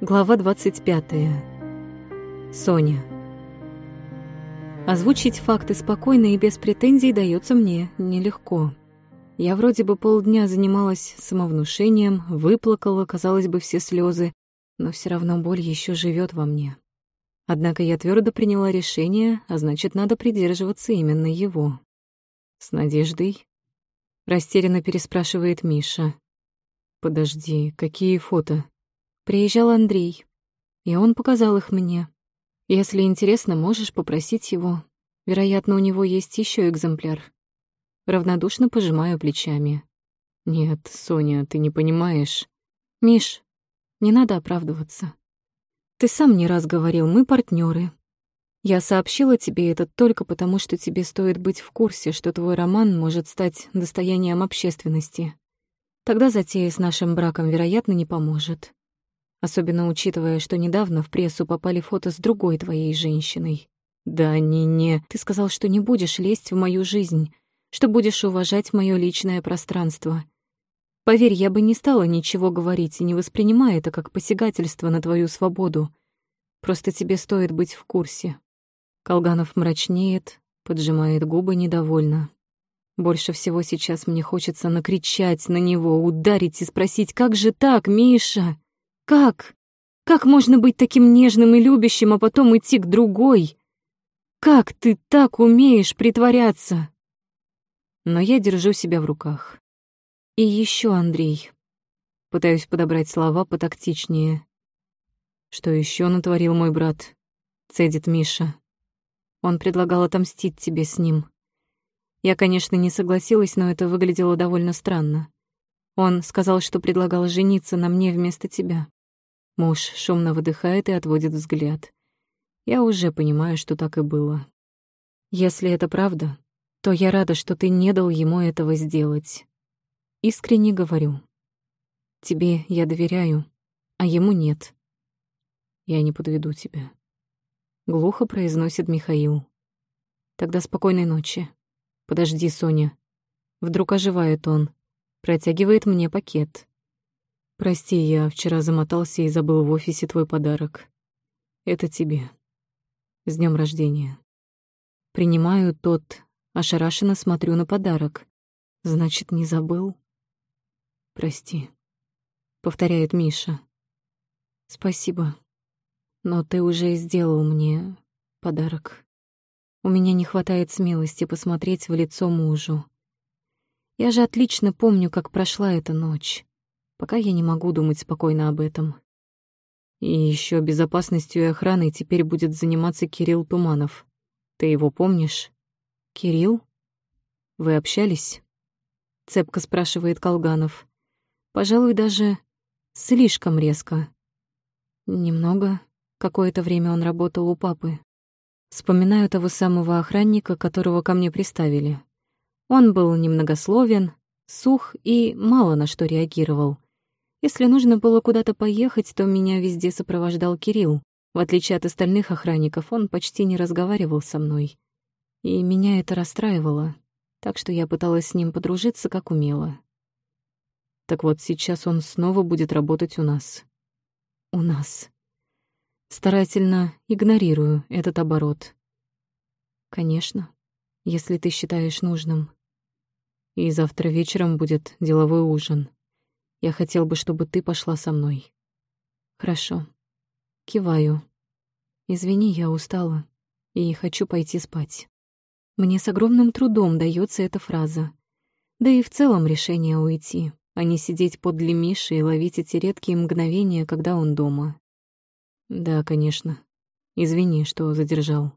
Глава 25. Соня. Озвучить факты спокойно и без претензий дается мне нелегко. Я вроде бы полдня занималась самовнушением, выплакала, казалось бы, все слезы, но все равно боль еще живет во мне. Однако я твердо приняла решение, а значит, надо придерживаться именно его. С надеждой. Растерянно переспрашивает Миша. «Подожди, какие фото?» Приезжал Андрей, и он показал их мне. Если интересно, можешь попросить его. Вероятно, у него есть еще экземпляр. Равнодушно пожимаю плечами. Нет, Соня, ты не понимаешь. Миш, не надо оправдываться. Ты сам не раз говорил, мы партнеры. Я сообщила тебе это только потому, что тебе стоит быть в курсе, что твой роман может стать достоянием общественности. Тогда затея с нашим браком, вероятно, не поможет. Особенно учитывая, что недавно в прессу попали фото с другой твоей женщиной. Да, не, не. Ты сказал, что не будешь лезть в мою жизнь, что будешь уважать мое личное пространство. Поверь, я бы не стала ничего говорить и не воспринимая это как посягательство на твою свободу. Просто тебе стоит быть в курсе. Колганов мрачнеет, поджимает губы недовольно. Больше всего сейчас мне хочется накричать на него, ударить и спросить, как же так, Миша? Как? Как можно быть таким нежным и любящим, а потом идти к другой? Как ты так умеешь притворяться? Но я держу себя в руках. И еще, Андрей. Пытаюсь подобрать слова потактичнее. Что еще натворил мой брат? Цедит Миша. Он предлагал отомстить тебе с ним. Я, конечно, не согласилась, но это выглядело довольно странно. Он сказал, что предлагал жениться на мне вместо тебя. Муж шумно выдыхает и отводит взгляд. Я уже понимаю, что так и было. Если это правда, то я рада, что ты не дал ему этого сделать. Искренне говорю. Тебе я доверяю, а ему нет. Я не подведу тебя. Глухо произносит Михаил. Тогда спокойной ночи. Подожди, Соня. Вдруг оживает он. Протягивает мне пакет. Прости, я вчера замотался и забыл в офисе твой подарок. Это тебе. С днем рождения. Принимаю тот, ошарашенно смотрю на подарок. Значит, не забыл? Прости. Повторяет Миша. Спасибо. Но ты уже сделал мне подарок. У меня не хватает смелости посмотреть в лицо мужу. Я же отлично помню, как прошла эта ночь. Пока я не могу думать спокойно об этом. И еще безопасностью и охраной теперь будет заниматься Кирилл Туманов. Ты его помнишь? Кирилл? Вы общались? Цепко спрашивает Колганов. Пожалуй, даже слишком резко. Немного. Какое-то время он работал у папы. Вспоминаю того самого охранника, которого ко мне приставили. Он был немногословен, сух и мало на что реагировал. Если нужно было куда-то поехать, то меня везде сопровождал Кирилл. В отличие от остальных охранников, он почти не разговаривал со мной. И меня это расстраивало, так что я пыталась с ним подружиться, как умела. Так вот, сейчас он снова будет работать у нас. У нас. Старательно игнорирую этот оборот. Конечно, если ты считаешь нужным. И завтра вечером будет деловой ужин. Я хотел бы, чтобы ты пошла со мной. Хорошо. Киваю. Извини, я устала и хочу пойти спать. Мне с огромным трудом дается эта фраза. Да и в целом решение уйти, а не сидеть подле Миши и ловить эти редкие мгновения, когда он дома. Да, конечно. Извини, что задержал.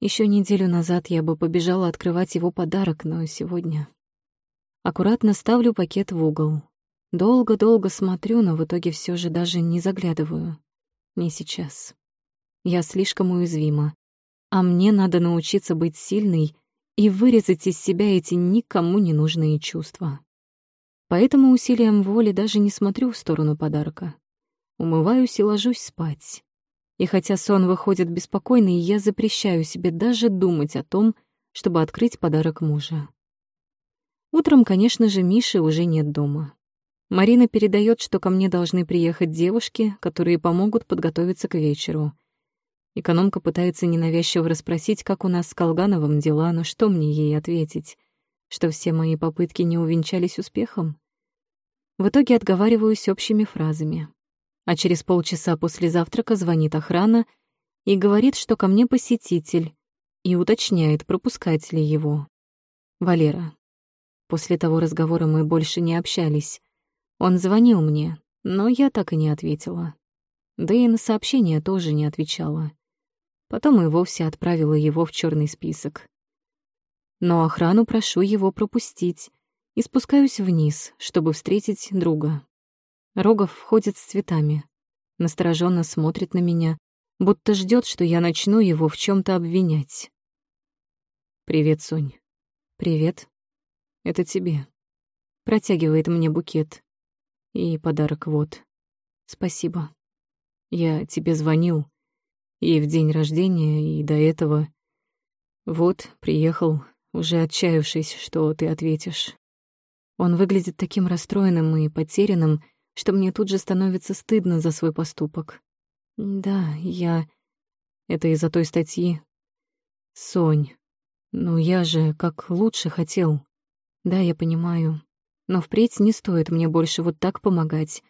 Еще неделю назад я бы побежала открывать его подарок, но сегодня... Аккуратно ставлю пакет в угол, Долго-долго смотрю, но в итоге все же даже не заглядываю. Не сейчас. Я слишком уязвима. А мне надо научиться быть сильной и вырезать из себя эти никому не нужные чувства. Поэтому усилием воли даже не смотрю в сторону подарка. Умываюсь и ложусь спать. И хотя сон выходит беспокойный, я запрещаю себе даже думать о том, чтобы открыть подарок мужа. Утром, конечно же, Миши уже нет дома. Марина передает, что ко мне должны приехать девушки, которые помогут подготовиться к вечеру. Экономка пытается ненавязчиво расспросить, как у нас с Колгановым дела, но что мне ей ответить? Что все мои попытки не увенчались успехом? В итоге отговариваюсь общими фразами. А через полчаса после завтрака звонит охрана и говорит, что ко мне посетитель, и уточняет, пропускать ли его. Валера. После того разговора мы больше не общались. Он звонил мне, но я так и не ответила. Да и на сообщение тоже не отвечала. Потом и вовсе отправила его в черный список. Но охрану прошу его пропустить и спускаюсь вниз, чтобы встретить друга. Рогов входит с цветами, настороженно смотрит на меня, будто ждет, что я начну его в чем то обвинять. «Привет, Сонь». «Привет. Это тебе». Протягивает мне букет. И подарок вот. Спасибо. Я тебе звонил. И в день рождения, и до этого. Вот, приехал, уже отчаявшись, что ты ответишь. Он выглядит таким расстроенным и потерянным, что мне тут же становится стыдно за свой поступок. Да, я... Это из-за той статьи. Сонь, ну я же как лучше хотел. Да, я понимаю. Но впредь не стоит мне больше вот так помогать.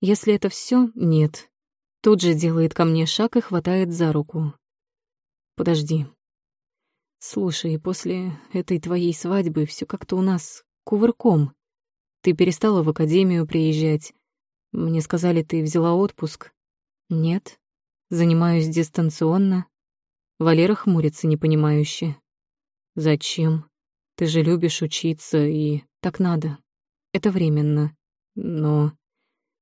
Если это все, нет. Тут же делает ко мне шаг и хватает за руку. Подожди. Слушай, после этой твоей свадьбы все как-то у нас кувырком. Ты перестала в академию приезжать. Мне сказали, ты взяла отпуск. Нет. Занимаюсь дистанционно. Валера хмурится непонимающе. Зачем? Ты же любишь учиться, и так надо. Это временно. Но...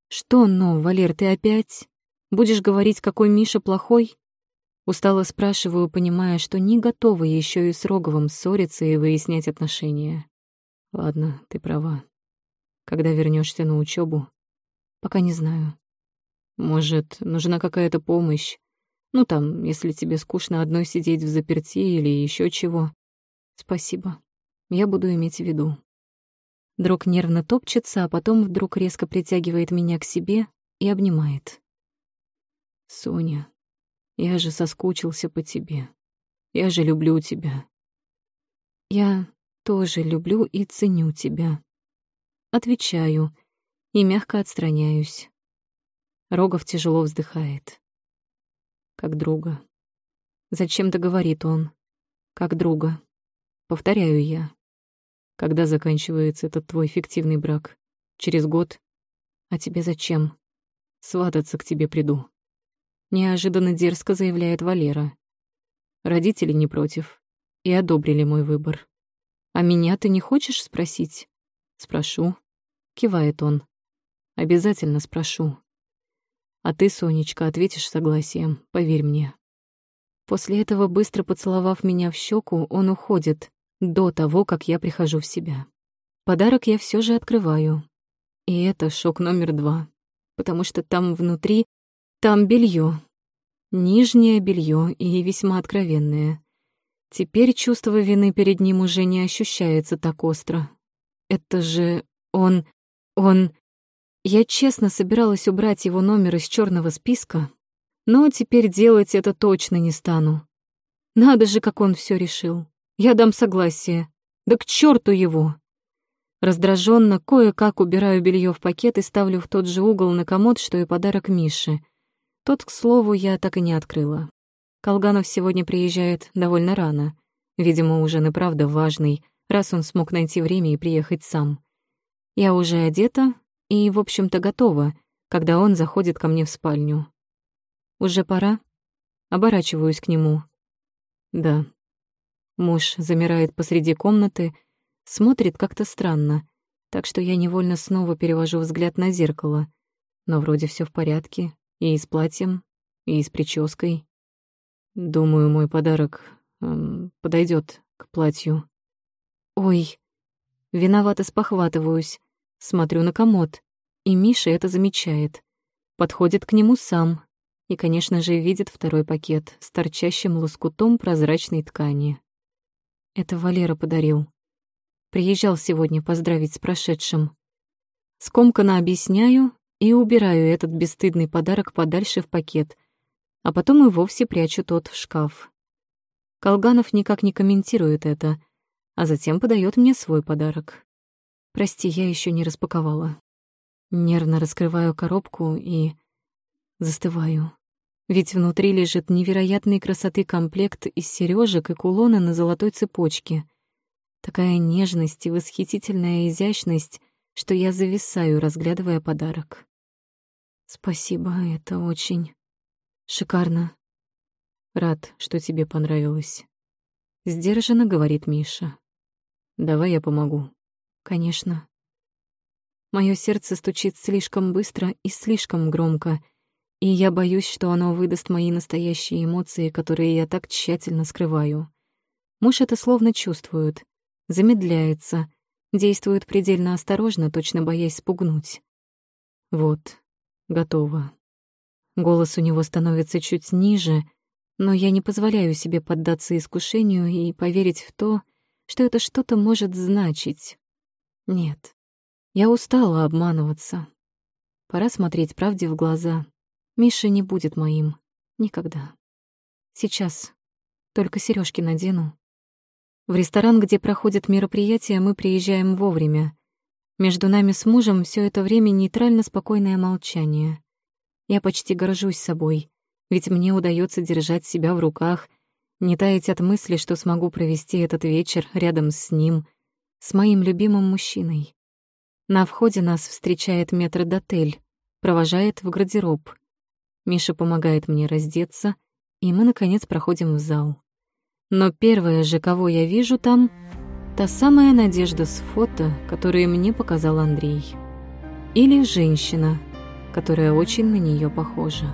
Что но, Валер, ты опять? Будешь говорить, какой Миша плохой? Устало спрашиваю, понимая, что не готова еще и с Роговым ссориться и выяснять отношения. Ладно, ты права. Когда вернешься на учебу? Пока не знаю. Может, нужна какая-то помощь? Ну там, если тебе скучно одной сидеть в заперти или еще чего. Спасибо. Я буду иметь в виду. Друг нервно топчется, а потом вдруг резко притягивает меня к себе и обнимает. Соня, я же соскучился по тебе. Я же люблю тебя. Я тоже люблю и ценю тебя. Отвечаю и мягко отстраняюсь. Рогов тяжело вздыхает. Как друга. Зачем-то говорит он. Как друга. Повторяю я. Когда заканчивается этот твой фиктивный брак? Через год? А тебе зачем? Свататься к тебе приду. Неожиданно дерзко заявляет Валера. Родители не против и одобрили мой выбор. А меня ты не хочешь спросить? Спрошу. Кивает он. Обязательно спрошу. А ты, Сонечка, ответишь согласием, поверь мне. После этого, быстро поцеловав меня в щеку, он уходит, до того, как я прихожу в себя. Подарок я все же открываю. И это шок номер два, потому что там внутри там белье, Нижнее белье и весьма откровенное. Теперь чувство вины перед ним уже не ощущается так остро. Это же он... он... Я честно собиралась убрать его номер из черного списка, но теперь делать это точно не стану. Надо же, как он все решил. Я дам согласие. Да к черту его! Раздраженно кое-как убираю белье в пакет и ставлю в тот же угол на комод, что и подарок Мише. Тот, к слову, я так и не открыла. Колганов сегодня приезжает довольно рано. Видимо, ужин и правда важный, раз он смог найти время и приехать сам. Я уже одета и, в общем-то, готова, когда он заходит ко мне в спальню. «Уже пора?» Оборачиваюсь к нему. «Да». Муж замирает посреди комнаты, смотрит как-то странно, так что я невольно снова перевожу взгляд на зеркало. Но вроде все в порядке, и с платьем, и с прической. Думаю, мой подарок эм, подойдет к платью. Ой, виновато спохватываюсь. Смотрю на комод, и Миша это замечает. Подходит к нему сам и, конечно же, видит второй пакет с торчащим лоскутом прозрачной ткани. Это Валера подарил. Приезжал сегодня поздравить с прошедшим. Скомканно объясняю и убираю этот бесстыдный подарок подальше в пакет, а потом и вовсе прячу тот в шкаф. Колганов никак не комментирует это, а затем подает мне свой подарок. Прости, я еще не распаковала. Нервно раскрываю коробку и застываю. Ведь внутри лежит невероятной красоты комплект из сережек и кулона на золотой цепочке. Такая нежность и восхитительная изящность, что я зависаю, разглядывая подарок. Спасибо, это очень шикарно. Рад, что тебе понравилось. Сдержанно говорит Миша. Давай я помогу. Конечно. Мое сердце стучит слишком быстро и слишком громко, и я боюсь, что оно выдаст мои настоящие эмоции, которые я так тщательно скрываю. Муж это словно чувствует, замедляется, действует предельно осторожно, точно боясь спугнуть. Вот, готово. Голос у него становится чуть ниже, но я не позволяю себе поддаться искушению и поверить в то, что это что-то может значить. Нет, я устала обманываться. Пора смотреть правде в глаза. Миша не будет моим. Никогда. Сейчас. Только сережки надену. В ресторан, где проходят мероприятия, мы приезжаем вовремя. Между нами с мужем все это время нейтрально спокойное молчание. Я почти горжусь собой, ведь мне удается держать себя в руках, не таять от мысли, что смогу провести этот вечер рядом с ним, с моим любимым мужчиной. На входе нас встречает метрдотель, провожает в гардероб. Миша помогает мне раздеться, и мы, наконец, проходим в зал. Но первое же, кого я вижу там, та самая Надежда с фото, которые мне показал Андрей. Или женщина, которая очень на нее похожа.